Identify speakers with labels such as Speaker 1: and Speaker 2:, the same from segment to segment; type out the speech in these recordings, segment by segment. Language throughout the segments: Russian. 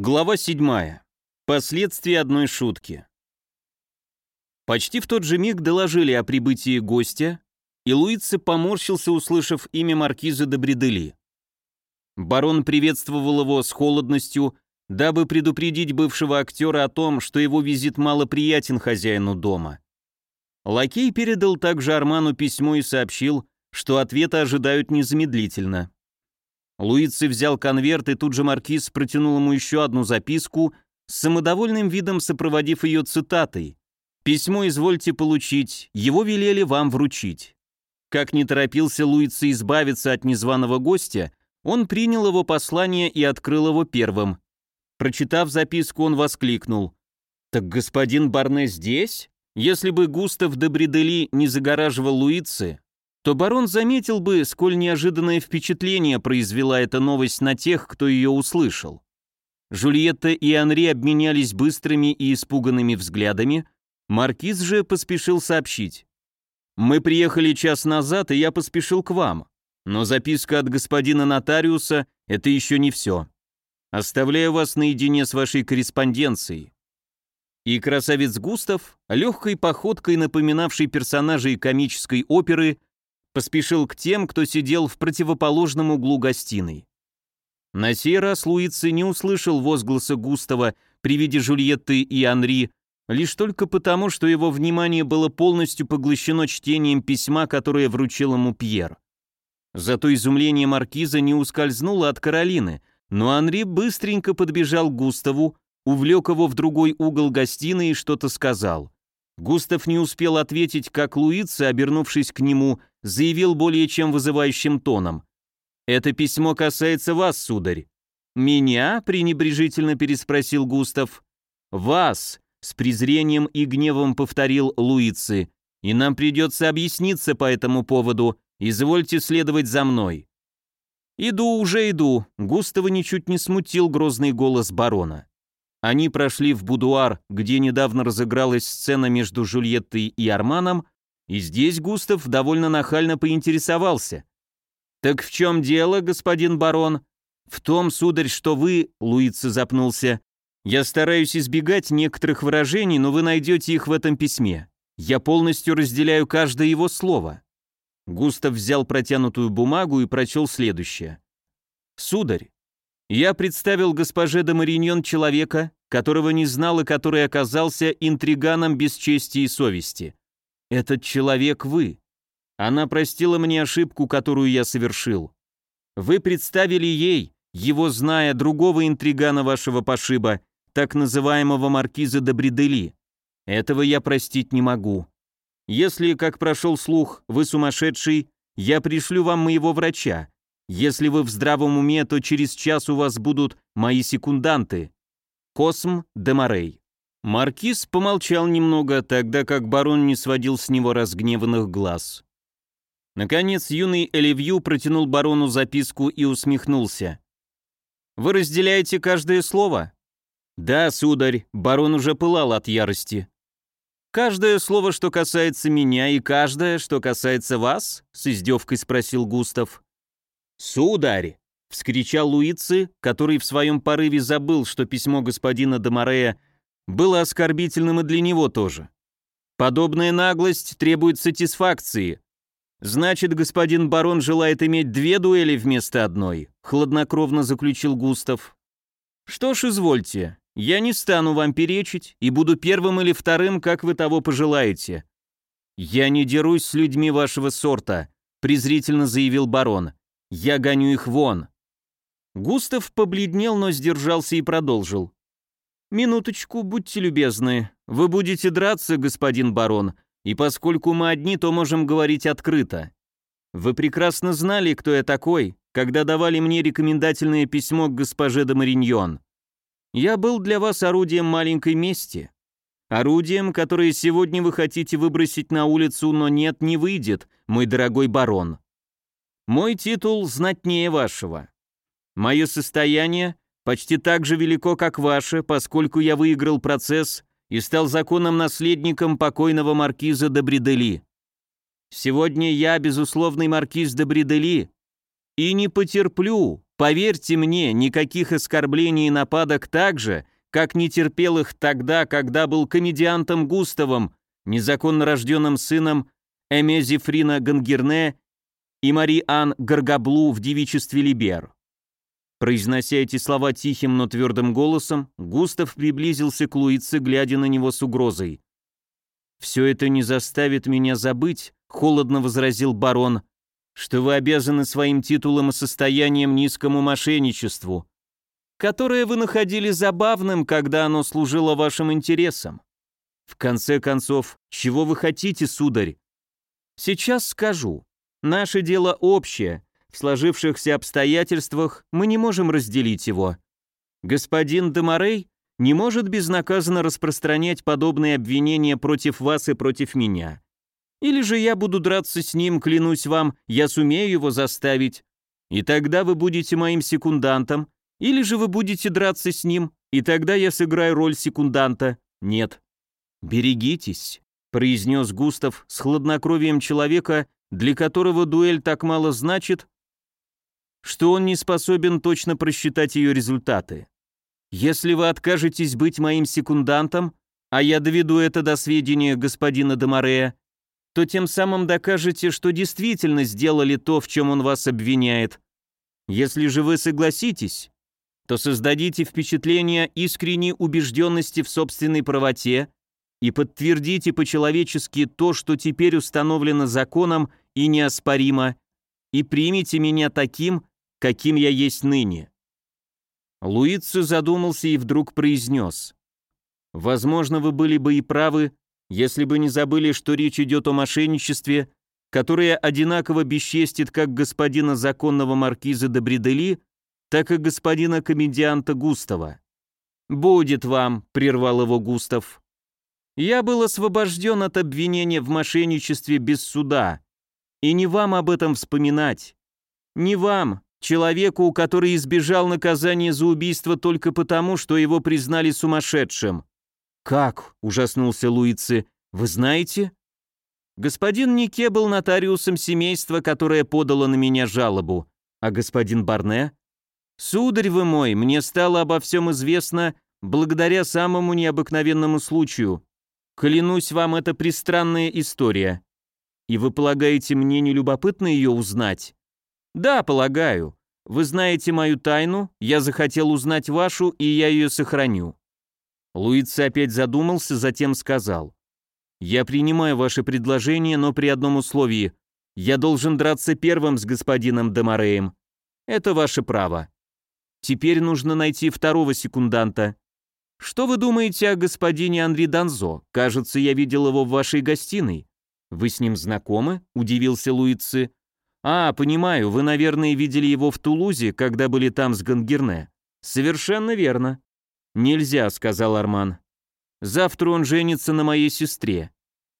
Speaker 1: Глава 7. Последствия одной шутки. Почти в тот же миг доложили о прибытии гостя, и Луице поморщился, услышав имя маркиза де Бредели. Барон приветствовал его с холодностью, дабы предупредить бывшего актера о том, что его визит малоприятен хозяину дома. Лакей передал также Арману письмо и сообщил, что ответа ожидают незамедлительно. Луици взял конверт, и тут же маркиз протянул ему еще одну записку, с самодовольным видом сопроводив ее цитатой. «Письмо извольте получить, его велели вам вручить». Как не торопился Луици избавиться от незваного гостя, он принял его послание и открыл его первым. Прочитав записку, он воскликнул. «Так господин Барне здесь?» Если бы Густав де Бредели не загораживал Луицы, то барон заметил бы, сколь неожиданное впечатление произвела эта новость на тех, кто ее услышал. Жульетта и Анри обменялись быстрыми и испуганными взглядами, маркиз же поспешил сообщить. «Мы приехали час назад, и я поспешил к вам, но записка от господина нотариуса — это еще не все. Оставляю вас наедине с вашей корреспонденцией». И красавец Густав, легкой походкой напоминавший персонажей комической оперы, поспешил к тем, кто сидел в противоположном углу гостиной. На сей раз Луици не услышал возгласа Густава при виде Жульетты и Анри, лишь только потому, что его внимание было полностью поглощено чтением письма, которое вручил ему Пьер. Зато изумление маркиза не ускользнуло от Каролины, но Анри быстренько подбежал к Густаву, увлек его в другой угол гостиной и что-то сказал. Густав не успел ответить, как Луица, обернувшись к нему, заявил более чем вызывающим тоном. «Это письмо касается вас, сударь». «Меня?» — пренебрежительно переспросил Густав. «Вас!» — с презрением и гневом повторил Луицы. «И нам придется объясниться по этому поводу. Извольте следовать за мной». «Иду, уже иду», — Густава ничуть не смутил грозный голос барона. Они прошли в будуар, где недавно разыгралась сцена между Жульеттой и Арманом, и здесь Густав довольно нахально поинтересовался. «Так в чем дело, господин барон?» «В том, сударь, что вы...» — Луица запнулся. «Я стараюсь избегать некоторых выражений, но вы найдете их в этом письме. Я полностью разделяю каждое его слово». Густав взял протянутую бумагу и прочел следующее. «Сударь, я представил госпоже де Мариньон человека, которого не знал и который оказался интриганом без чести и совести. Этот человек вы. Она простила мне ошибку, которую я совершил. Вы представили ей, его зная, другого интригана вашего пошиба, так называемого маркиза де Бредели. Этого я простить не могу. Если, как прошел слух, вы сумасшедший, я пришлю вам моего врача, если вы в здравом уме, то через час у вас будут мои секунданты. Косм де Морей». Маркиз помолчал немного, тогда как барон не сводил с него разгневанных глаз. Наконец юный Эливью протянул барону записку и усмехнулся. «Вы разделяете каждое слово?» «Да, сударь», барон уже пылал от ярости. «Каждое слово, что касается меня, и каждое, что касается вас?» — с издевкой спросил Густав. «Сударь!» — вскричал Луицы, который в своем порыве забыл, что письмо господина Домарея было оскорбительным и для него тоже. «Подобная наглость требует сатисфакции. Значит, господин барон желает иметь две дуэли вместо одной», — хладнокровно заключил Густав. «Что ж, извольте, я не стану вам перечить и буду первым или вторым, как вы того пожелаете». «Я не дерусь с людьми вашего сорта», — презрительно заявил барон. Я гоню их вон!» Густав побледнел, но сдержался и продолжил. «Минуточку, будьте любезны. Вы будете драться, господин барон, и поскольку мы одни, то можем говорить открыто. Вы прекрасно знали, кто я такой, когда давали мне рекомендательное письмо к госпоже де Мариньон. Я был для вас орудием маленькой мести. Орудием, которое сегодня вы хотите выбросить на улицу, но нет, не выйдет, мой дорогой барон. Мой титул знатнее вашего. Мое состояние почти так же велико, как ваше, поскольку я выиграл процесс и стал законным наследником покойного маркиза де Бредели. Сегодня я безусловный маркиз де Бредели и не потерплю, Поверьте мне, никаких оскорблений и нападок так же, как не терпел их тогда, когда был комедиантом Густавом, незаконно рожденным сыном Эмези Фрина Гангерне и Мари-Ан Гаргаблу в девичестве Либер. Произнося эти слова тихим, но твердым голосом, Густав приблизился к Луице, глядя на него с угрозой. «Все это не заставит меня забыть», — холодно возразил барон, «что вы обязаны своим титулом и состоянием низкому мошенничеству, которое вы находили забавным, когда оно служило вашим интересам. В конце концов, чего вы хотите, сударь? Сейчас скажу. Наше дело общее. В сложившихся обстоятельствах мы не можем разделить его. Господин Демарей не может безнаказанно распространять подобные обвинения против вас и против меня. Или же я буду драться с ним, клянусь вам, я сумею его заставить. И тогда вы будете моим секундантом, или же вы будете драться с ним, и тогда я сыграю роль секунданта. Нет. Берегитесь, произнес Густав с хладнокровием человека, для которого дуэль так мало значит, что он не способен точно просчитать ее результаты. Если вы откажетесь быть моим секундантом, а я доведу это до сведения господина Демарея, то тем самым докажете, что действительно сделали то, в чем он вас обвиняет. Если же вы согласитесь, то создадите впечатление искренней убежденности в собственной правоте и подтвердите по-человечески то, что теперь установлено законом и неоспоримо, и примите меня таким, каким я есть ныне». Луицу задумался и вдруг произнес. «Возможно, вы были бы и правы, если бы не забыли, что речь идет о мошенничестве, которое одинаково бесчестит как господина законного маркиза де так и господина комедианта Густава. «Будет вам», — прервал его Густав. «Я был освобожден от обвинения в мошенничестве без суда, и не вам об этом вспоминать. Не вам, человеку, который избежал наказания за убийство только потому, что его признали сумасшедшим». «Как?» — ужаснулся Луицы. «Вы знаете?» «Господин Нике был нотариусом семейства, которое подало на меня жалобу. А господин Барне?» «Сударь вы мой, мне стало обо всем известно благодаря самому необыкновенному случаю. Клянусь вам, это пристранная история. И вы полагаете, мне не любопытно ее узнать? Да, полагаю. Вы знаете мою тайну, я захотел узнать вашу, и я ее сохраню. Луица опять задумался, затем сказал. «Я принимаю ваше предложение, но при одном условии. Я должен драться первым с господином Демареем. Это ваше право. Теперь нужно найти второго секунданта. Что вы думаете о господине Анри Данзо? Кажется, я видел его в вашей гостиной. «Вы с ним знакомы?» – удивился Луицы. «А, понимаю, вы, наверное, видели его в Тулузе, когда были там с Гангерне». «Совершенно верно». «Нельзя», – сказал Арман. «Завтра он женится на моей сестре».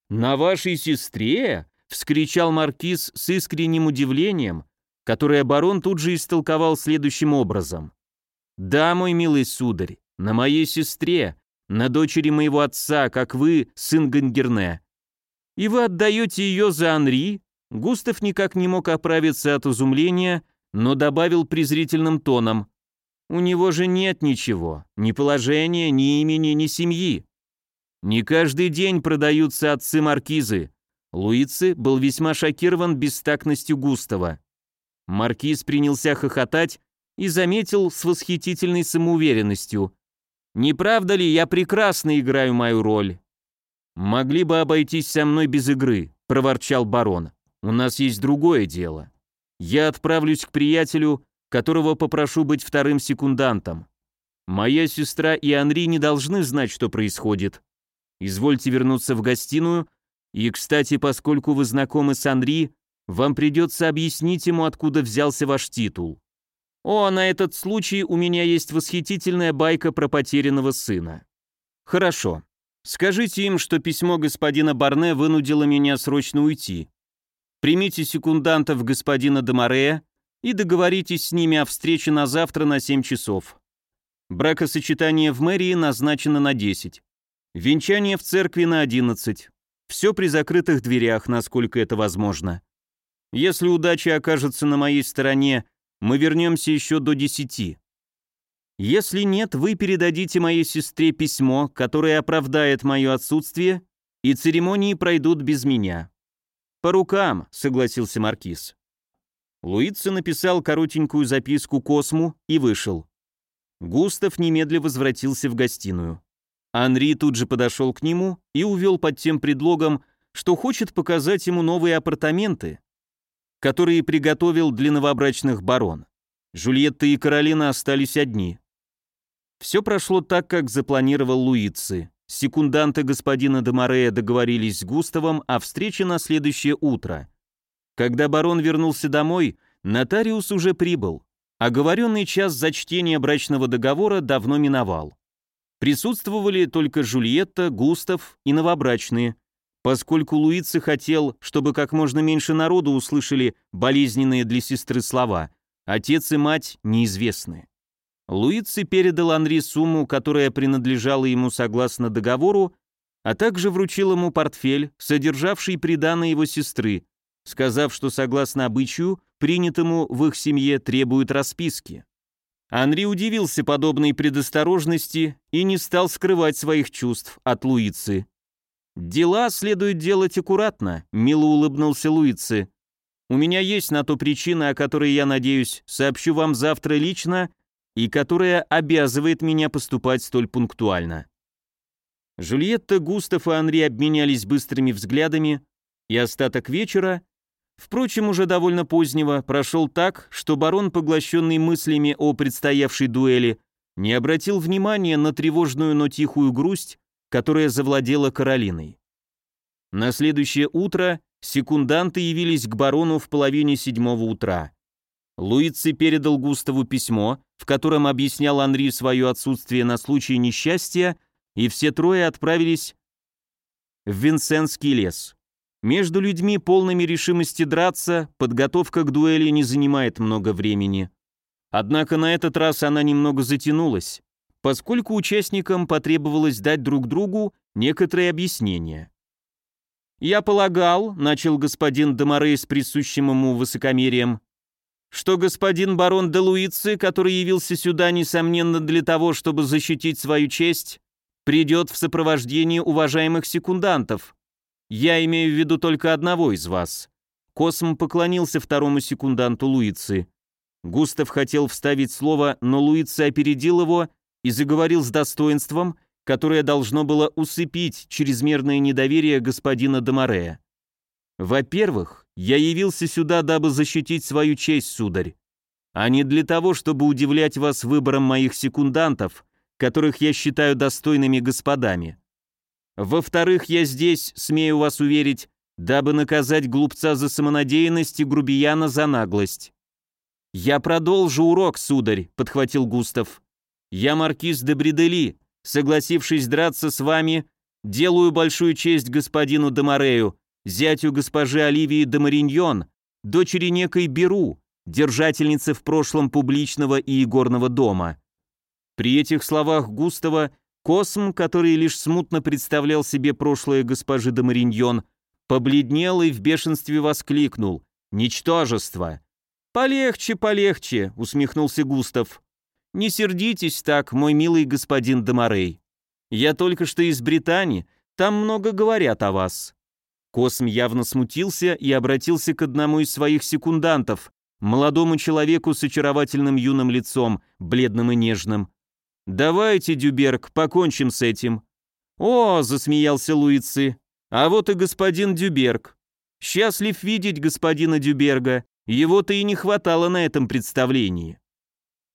Speaker 1: «На вашей сестре?» – вскричал Маркиз с искренним удивлением, которое барон тут же истолковал следующим образом. «Да, мой милый сударь, на моей сестре, на дочери моего отца, как вы, сын Гангерне. «И вы отдаете ее за Анри?» Густав никак не мог оправиться от изумления, но добавил презрительным тоном. «У него же нет ничего, ни положения, ни имени, ни семьи. Не каждый день продаются отцы маркизы». Луицы был весьма шокирован бестактностью Густава. Маркиз принялся хохотать и заметил с восхитительной самоуверенностью. «Не правда ли, я прекрасно играю мою роль? «Могли бы обойтись со мной без игры», — проворчал барон. «У нас есть другое дело. Я отправлюсь к приятелю, которого попрошу быть вторым секундантом. Моя сестра и Анри не должны знать, что происходит. Извольте вернуться в гостиную, и, кстати, поскольку вы знакомы с Анри, вам придется объяснить ему, откуда взялся ваш титул. О, на этот случай у меня есть восхитительная байка про потерянного сына. Хорошо. Скажите им, что письмо господина Барне вынудило меня срочно уйти. Примите секундантов господина Демарея и договоритесь с ними о встрече на завтра на 7 часов. Бракосочетание в мэрии назначено на 10. Венчание в церкви на 11. Все при закрытых дверях, насколько это возможно. Если удача окажется на моей стороне, мы вернемся еще до десяти. Если нет, вы передадите моей сестре письмо, которое оправдает мое отсутствие, и церемонии пройдут без меня». «По рукам», — согласился Маркиз. Луица написал коротенькую записку Косму и вышел. Густав немедля возвратился в гостиную. Анри тут же подошел к нему и увел под тем предлогом, что хочет показать ему новые апартаменты, которые приготовил для новобрачных барон. Жульетта и Каролина остались одни. Все прошло так, как запланировал Луицы. Секунданты господина Демарея договорились с Густавом о встрече на следующее утро. Когда барон вернулся домой, нотариус уже прибыл. Оговоренный час за чтение брачного договора давно миновал. Присутствовали только Жульетта, Густав и новобрачные, поскольку Луицы хотел, чтобы как можно меньше народу услышали болезненные для сестры слова. Отец и мать неизвестны. Луици передал Анри сумму, которая принадлежала ему согласно договору, а также вручил ему портфель, содержавший приданое его сестры, сказав, что согласно обычаю, принятому в их семье, требует расписки. Анри удивился подобной предосторожности и не стал скрывать своих чувств от Луицы. «Дела следует делать аккуратно», — мило улыбнулся Луицы. «У меня есть на то причина, о которой я надеюсь, сообщу вам завтра лично и которая обязывает меня поступать столь пунктуально. Жюльетта, Густав и Анри обменялись быстрыми взглядами, и остаток вечера, впрочем, уже довольно позднего, прошел так, что барон, поглощенный мыслями о предстоявшей дуэли, не обратил внимания на тревожную, но тихую грусть, которая завладела Каролиной. На следующее утро секунданты явились к барону в половине седьмого утра. Луици передал Густаву письмо, в котором объяснял Анри свое отсутствие на случай несчастья, и все трое отправились в Винсентский лес. Между людьми, полными решимости драться, подготовка к дуэли не занимает много времени. Однако на этот раз она немного затянулась, поскольку участникам потребовалось дать друг другу некоторые объяснения. «Я полагал», — начал господин Демаре с присущим ему высокомерием, что господин барон де Луицы, который явился сюда, несомненно, для того, чтобы защитить свою честь, придет в сопровождении уважаемых секундантов. Я имею в виду только одного из вас». Косм поклонился второму секунданту Луицы. Густав хотел вставить слово, но Луица опередил его и заговорил с достоинством, которое должно было усыпить чрезмерное недоверие господина Демарея. «Во-первых, я явился сюда, дабы защитить свою честь, сударь, а не для того, чтобы удивлять вас выбором моих секундантов, которых я считаю достойными господами. Во-вторых, я здесь, смею вас уверить, дабы наказать глупца за самонадеянность и грубияна за наглость. «Я продолжу урок, сударь», — подхватил Густав. «Я маркиз де Бредели, согласившись драться с вами, делаю большую честь господину Демарею, зятю госпожи Оливии де Мариньон, дочери некой Беру, держательницы в прошлом публичного и игорного дома. При этих словах Густава Косм, который лишь смутно представлял себе прошлое госпожи де Мариньон, побледнел и в бешенстве воскликнул «Ничтожество!» «Полегче, полегче», — усмехнулся Густав. «Не сердитесь так, мой милый господин Демарей. Я только что из Британии, там много говорят о вас. Косм явно смутился и обратился к одному из своих секундантов, молодому человеку с очаровательным юным лицом, бледным и нежным. «Давайте, Дюберг, покончим с этим». «О!» — засмеялся Луицы. «А вот и господин Дюберг. Счастлив видеть господина Дюберга. Его-то и не хватало на этом представлении».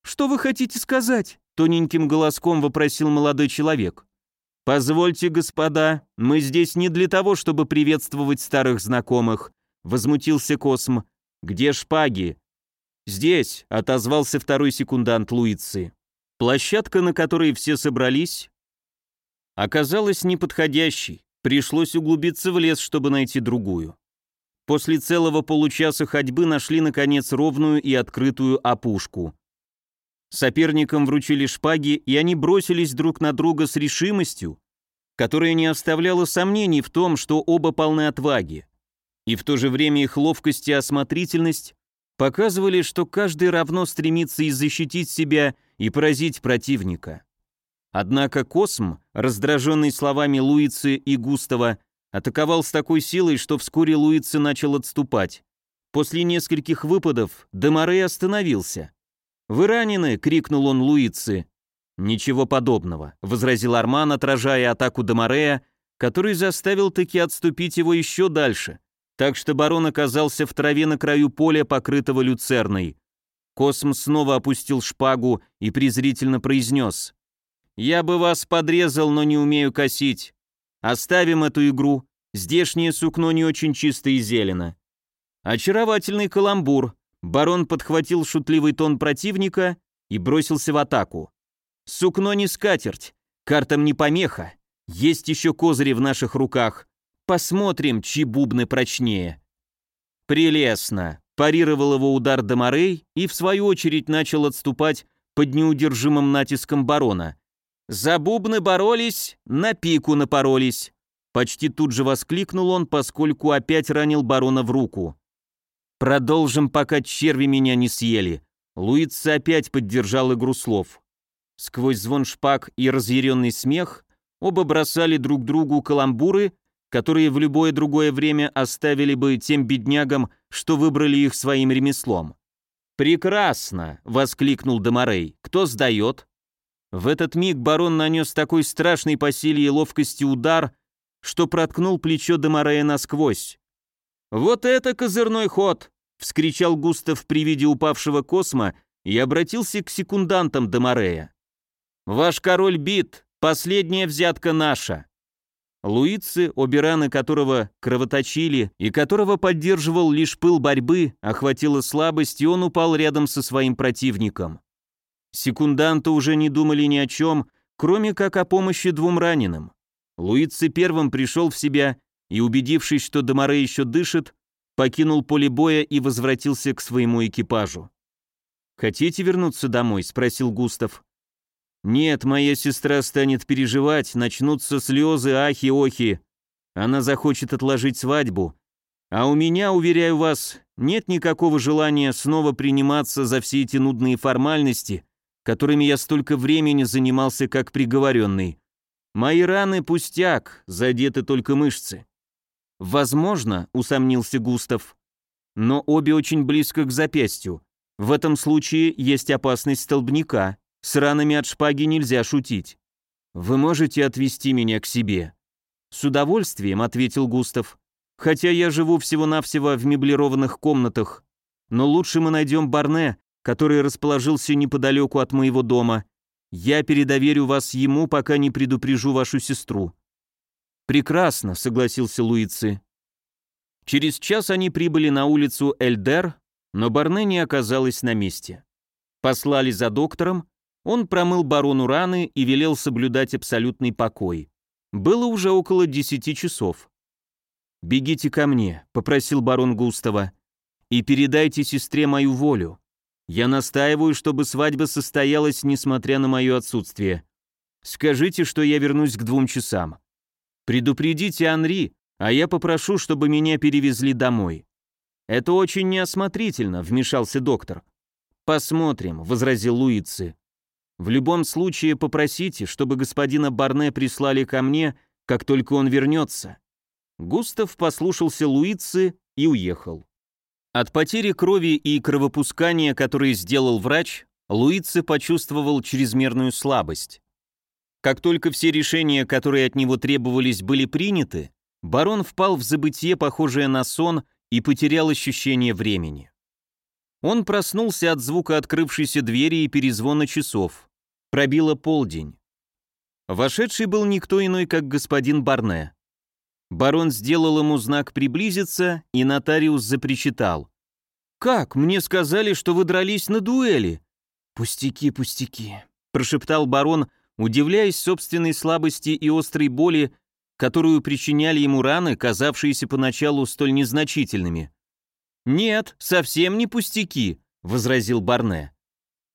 Speaker 1: «Что вы хотите сказать?» — тоненьким голоском вопросил молодой человек. «Позвольте, господа, мы здесь не для того, чтобы приветствовать старых знакомых», — возмутился Косм. «Где шпаги?» «Здесь», — отозвался второй секундант Луицы. Площадка, на которой все собрались, оказалась неподходящей. Пришлось углубиться в лес, чтобы найти другую. После целого получаса ходьбы нашли, наконец, ровную и открытую опушку. Соперникам вручили шпаги, и они бросились друг на друга с решимостью, которая не оставляла сомнений в том, что оба полны отваги. И в то же время их ловкость и осмотрительность показывали, что каждый равно стремится и защитить себя, и поразить противника. Однако Косм, раздраженный словами Луицы и Густава, атаковал с такой силой, что вскоре Луицы начал отступать. После нескольких выпадов Демаре остановился. «Вы ранены!» — крикнул он Луицы. «Ничего подобного», — возразил Арман, отражая атаку Демарея, который заставил таки отступить его еще дальше, так что барон оказался в траве на краю поля, покрытого люцерной. Косм снова опустил шпагу и презрительно произнес. «Я бы вас подрезал, но не умею косить. Оставим эту игру. Здешнее сукно не очень чисто и зелено». Очаровательный каламбур. Барон подхватил шутливый тон противника и бросился в атаку. «Сукно не скатерть, картам не помеха. Есть еще козыри в наших руках. Посмотрим, чьи бубны прочнее». «Прелестно парировал его удар Домарей и, в свою очередь, начал отступать под неудержимым натиском барона. «За бубны боролись, на пику напоролись!» Почти тут же воскликнул он, поскольку опять ранил барона в руку. «Продолжим, пока черви меня не съели». Луица опять поддержал игру слов. Сквозь звон шпаг и разъяренный смех оба бросали друг другу каламбуры, которые в любое другое время оставили бы тем беднягам, что выбрали их своим ремеслом. «Прекрасно!» — воскликнул Домарей. «Кто сдает?» В этот миг барон нанес такой страшный по силе и ловкости удар, что проткнул плечо Домарея насквозь. «Вот это козырной ход!» — вскричал Густав при виде упавшего косма и обратился к секундантам Домарея. «Ваш король бит, последняя взятка наша. Луицы, обе которого кровоточили и которого поддерживал лишь пыл борьбы, охватила слабость, и он упал рядом со своим противником. Секунданты уже не думали ни о чем, кроме как о помощи двум раненым. Луицы первым пришел в себя и, убедившись, что Домаре еще дышит, покинул поле боя и возвратился к своему экипажу. «Хотите вернуться домой?» — спросил Густав. Нет, моя сестра станет переживать, начнутся слезы, ахи-охи. Она захочет отложить свадьбу. А у меня, уверяю вас, нет никакого желания снова приниматься за все эти нудные формальности, которыми я столько времени занимался как приговоренный. Мои раны пустяк, задеты только мышцы. Возможно, усомнился Густав, но обе очень близко к запястью. В этом случае есть опасность столбняка. С ранами от шпаги нельзя шутить. Вы можете отвезти меня к себе?» «С удовольствием», — ответил Густав. «Хотя я живу всего-навсего в меблированных комнатах. Но лучше мы найдем Барне, который расположился неподалеку от моего дома. Я передоверю вас ему, пока не предупрежу вашу сестру». «Прекрасно», — согласился Луицы. Через час они прибыли на улицу Эльдер, но Барне не оказалась на месте. Послали за доктором, он промыл барону раны и велел соблюдать абсолютный покой. Было уже около десяти часов. «Бегите ко мне», — попросил барон Густава, — «и передайте сестре мою волю. Я настаиваю, чтобы свадьба состоялась, несмотря на мое отсутствие. Скажите, что я вернусь к двум часам. Предупредите Анри, а я попрошу, чтобы меня перевезли домой». «Это очень неосмотрительно», — вмешался доктор. «Посмотрим», — возразил Луицы. В любом случае попросите, чтобы господина Барне прислали ко мне, как только он вернется». Густав послушался Луицы и уехал. От потери крови и кровопускания, которые сделал врач, Луицы почувствовал чрезмерную слабость. Как только все решения, которые от него требовались, были приняты, барон впал в забытье, похожее на сон, и потерял ощущение времени. Он проснулся от звука открывшейся двери и перезвона часов. Пробило полдень. Вошедший был никто иной, как господин Барне. Барон сделал ему знак приблизиться, и нотариус запричитал. «Как? Мне сказали, что вы дрались на дуэли!» «Пустяки, пустяки», — прошептал барон, удивляясь собственной слабости и острой боли, которую причиняли ему раны, казавшиеся поначалу столь незначительными. «Нет, совсем не пустяки», — возразил Барне.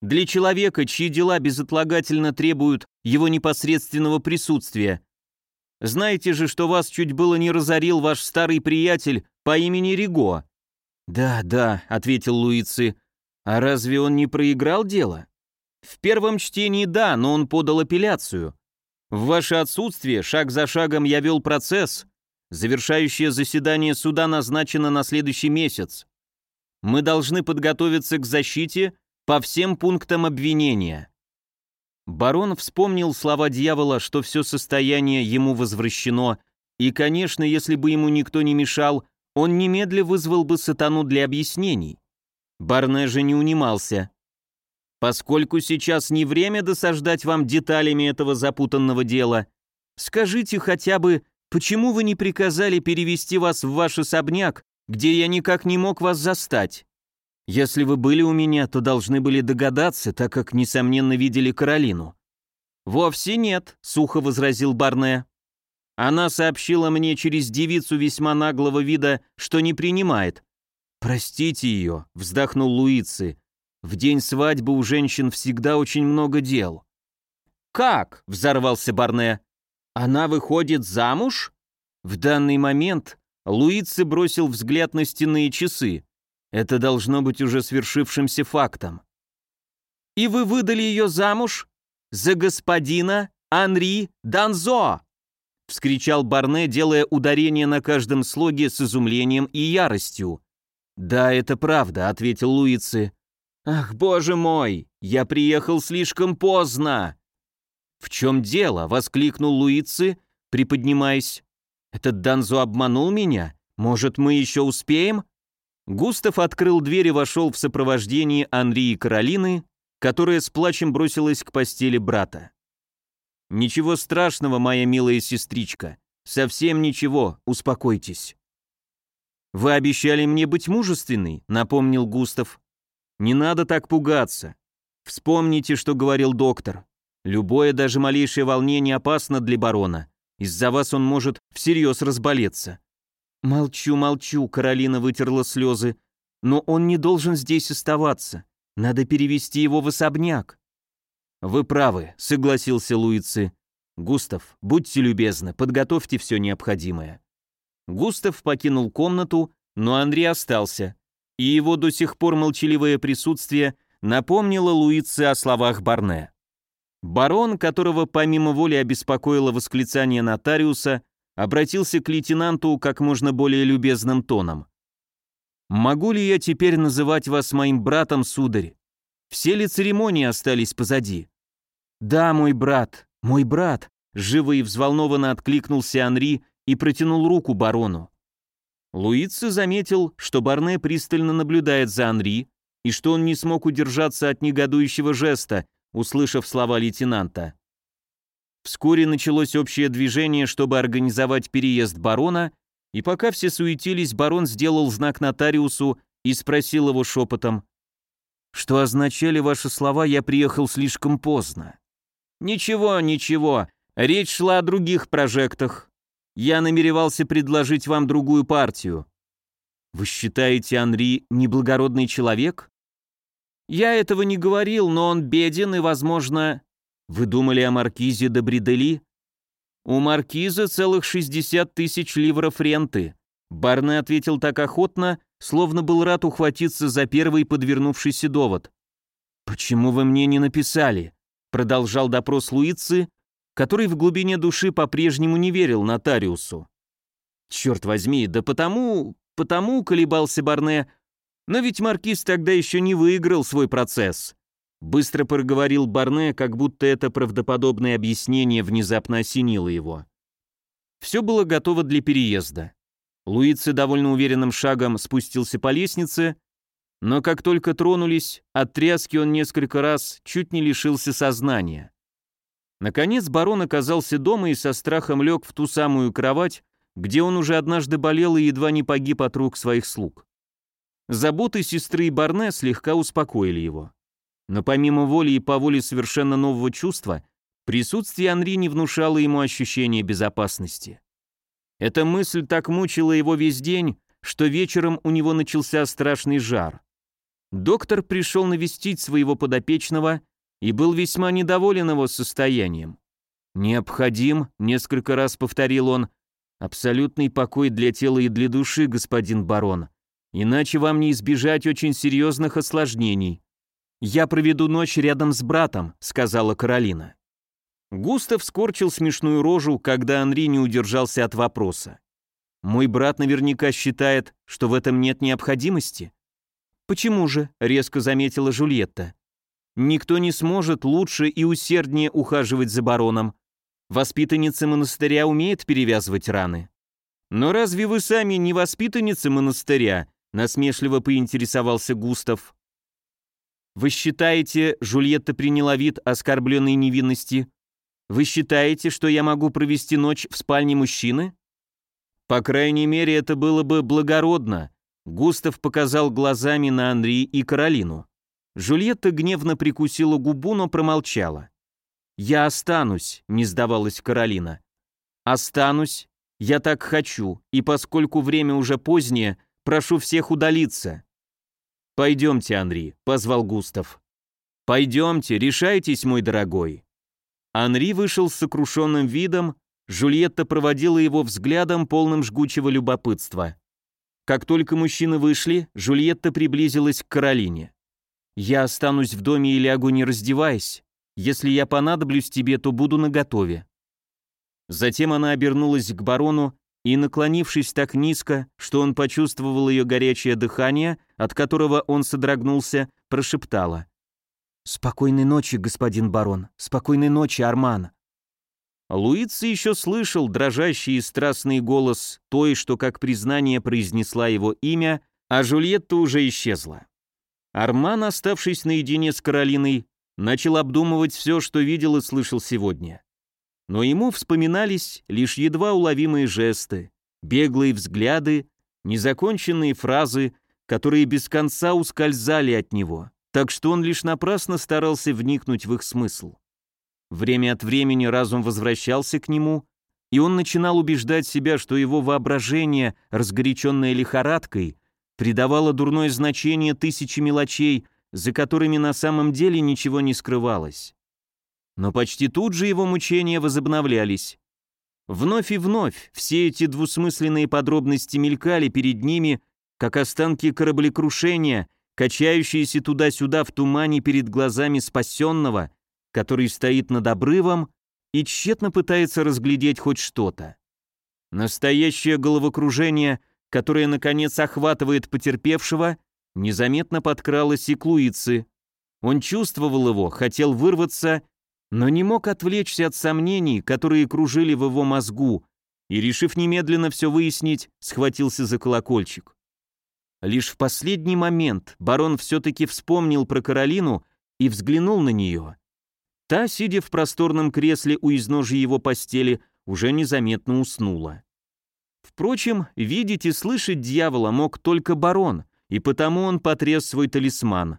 Speaker 1: «Для человека, чьи дела безотлагательно требуют его непосредственного присутствия. Знаете же, что вас чуть было не разорил ваш старый приятель по имени Риго. «Да, да», — ответил Луици. «А разве он не проиграл дело?» «В первом чтении да, но он подал апелляцию. В ваше отсутствие шаг за шагом я вел процесс. Завершающее заседание суда назначено на следующий месяц. Мы должны подготовиться к защите по всем пунктам обвинения». Барон вспомнил слова дьявола, что все состояние ему возвращено, и, конечно, если бы ему никто не мешал, он немедля вызвал бы сатану для объяснений. Барне же не унимался. Поскольку сейчас не время досаждать вам деталями этого запутанного дела, скажите хотя бы, почему вы не приказали перевести вас в ваш особняк, где я никак не мог вас застать? Если вы были у меня, то должны были догадаться, так как, несомненно, видели Каролину». «Вовсе нет», — сухо возразил Барне. «Она сообщила мне через девицу весьма наглого вида, что не принимает». «Простите ее», — вздохнул Луици. «В день свадьбы у женщин всегда очень много дел». «Как?» — взорвался Барне. «Она выходит замуж?» В данный момент Луици бросил взгляд на стенные часы. Это должно быть уже свершившимся фактом. «И вы выдали ее замуж? За господина Анри Данзо!» — вскричал Барне, делая ударение на каждом слоге с изумлением и яростью. «Да, это правда», — ответил Луицы. «Ах, боже мой, я приехал слишком поздно!» «В чем дело?» — воскликнул Луицы, приподнимаясь. «Этот Данзо обманул меня? Может, мы еще успеем?» Густав открыл дверь и вошел в сопровождении Анри и Каролины, которая с плачем бросилась к постели брата. «Ничего страшного, моя милая сестричка. Совсем ничего, успокойтесь». «Вы обещали мне быть мужественной», — напомнил Густав. «Не надо так пугаться. Вспомните, что говорил доктор. Любое, даже малейшее волнение опасно для барона. Из-за вас он может всерьез разболеться. «Молчу, молчу», — Каролина вытерла слезы. «Но он не должен здесь оставаться. Надо перевести его в особняк». «Вы правы», — согласился Луицы. «Густав, будьте любезны, подготовьте все необходимое». Густав покинул комнату, но Андрей остался, и его до сих пор молчаливое присутствие напомнило Луице о словах Барне. Барон, которого помимо воли обеспокоило восклицание нотариуса, обратился к лейтенанту как можно более любезным тоном. «Могу ли я теперь называть вас моим братом, сударь? Все ли церемонии остались позади?» «Да, мой брат, мой брат», — живо и взволнованно откликнулся Анри и протянул руку барону. Луица заметил, что Барне пристально наблюдает за Анри и что он не смог удержаться от негодующего жеста, услышав слова лейтенанта. Вскоре началось общее движение, чтобы организовать переезд барона, и пока все суетились, барон сделал знак нотариусу и спросил его шепотом, «Что означали ваши слова «я приехал слишком поздно»?» «Ничего, ничего, речь шла о других прожектах. Я намеревался предложить вам другую партию». «Вы считаете, Анри неблагородный человек?» «Я этого не говорил, но он беден и, возможно, вы думали о маркизе де Бридели? У маркиза целых 60 тысяч ливров ренты. Барне ответил так охотно, словно был рад ухватиться за первый подвернувшийся довод. «Почему вы мне не написали?» Продолжал допрос Луицы, который в глубине души по-прежнему не верил нотариусу. «Черт возьми, да потому, потому, колебался Барне, но ведь маркиз тогда еще не выиграл свой процесс. Быстро проговорил Барне, как будто это правдоподобное объяснение внезапно осенило его. Все было готово для переезда. Луици довольно уверенным шагом спустился по лестнице, но как только тронулись, от тряски он несколько раз чуть не лишился сознания. Наконец барон оказался дома и со страхом лег в ту самую кровать, где он уже однажды болел и едва не погиб от рук своих слуг. Заботы сестры Барне слегка успокоили его. Но помимо воли и по воле совершенно нового чувства, присутствие Анри не внушало ему ощущения безопасности. Эта мысль так мучила его весь день, что вечером у него начался страшный жар. Доктор пришел навестить своего подопечного и был весьма недоволен его состоянием. «Необходим», — несколько раз повторил он, — «абсолютный покой для тела и для души, господин барон. Иначе вам не избежать очень серьезных осложнений. «Я проведу ночь рядом с братом», — сказала Каролина. Густав скорчил смешную рожу, когда Анри не удержался от вопроса. «Мой брат наверняка считает, что в этом нет необходимости». «Почему же?» — резко заметила Жульетта. «Никто не сможет лучше и усерднее ухаживать за бароном. Воспитанница монастыря умеет перевязывать раны». «Но разве вы сами не воспитанница монастыря?» — насмешливо поинтересовался Густав. «Вы считаете, Жульетта приняла вид оскорбленной невинности? Вы считаете, что я могу провести ночь в спальне мужчины?» По крайней мере, это было бы благородно. Густав показал глазами на Анри и Каролину. Жульетта гневно прикусила губу, но промолчала. «Я останусь», — не сдавалась Каролина. «Останусь. Я так хочу, и поскольку время уже позднее, прошу всех удалиться». «Пойдемте, Анри», — позвал Густав. «Пойдемте, решайтесь, мой дорогой». Анри вышел с сокрушенным видом, Жульетта проводила его взглядом, полным жгучего любопытства. Как только мужчины вышли, Жульетта приблизилась к Каролине. «Я останусь в доме и лягу не раздеваясь. Если я понадоблюсь тебе, то буду наготове». Затем она обернулась к барону и, наклонившись так низко, что он почувствовал ее горячее дыхание, от которого он содрогнулся, прошептала. «Спокойной ночи, господин барон. Спокойной ночи, Арман». Луица еще слышал дрожащий и страстный голос той, что как признание произнесла его имя, а Жульетта уже исчезла. Арман, оставшись наедине с Каролиной, начал обдумывать все, что видел и слышал сегодня. Но ему вспоминались лишь едва уловимые жесты, беглые взгляды, незаконченные фразы, которые без конца ускользали от него, так что он лишь напрасно старался вникнуть в их смысл. Время от времени разум возвращался к нему, и он начинал убеждать себя, что его воображение, разгоряченное лихорадкой, придавало дурное значение тысячи мелочей, за которыми на самом деле ничего не скрывалось. Но почти тут же его мучения возобновлялись. Вновь и вновь все эти двусмысленные подробности мелькали перед ними, как останки кораблекрушения, качающиеся туда-сюда в тумане перед глазами спасенного, который стоит над обрывом и тщетно пытается разглядеть хоть что-то. Настоящее головокружение, которое, наконец, охватывает потерпевшего, незаметно подкралось и к Луице. Он чувствовал его, хотел вырваться, но не мог отвлечься от сомнений, которые кружили в его мозгу, и, решив немедленно все выяснить, схватился за колокольчик. Лишь в последний момент барон все-таки вспомнил про Каролину и взглянул на нее. Та, сидя в просторном кресле у изножия его постели, уже незаметно уснула. Впрочем, видеть и слышать дьявола мог только барон, и потому он потряс свой талисман.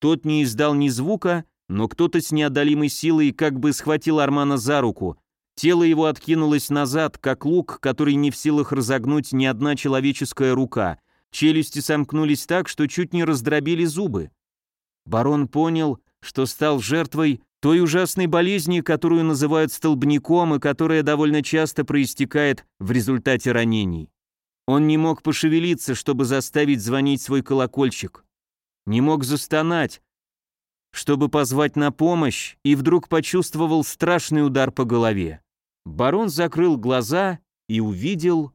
Speaker 1: Тот не издал ни звука, но кто-то с неодолимой силой как бы схватил Армана за руку. Тело его откинулось назад, как лук, который не в силах разогнуть ни одна человеческая рука. Челюсти сомкнулись так, что чуть не раздробили зубы. Барон понял, что стал жертвой той ужасной болезни, которую называют столбняком и которая довольно часто проистекает в результате ранений. Он не мог пошевелиться, чтобы заставить звонить свой колокольчик. Не мог застонать, чтобы позвать на помощь, и вдруг почувствовал страшный удар по голове. Барон закрыл глаза и увидел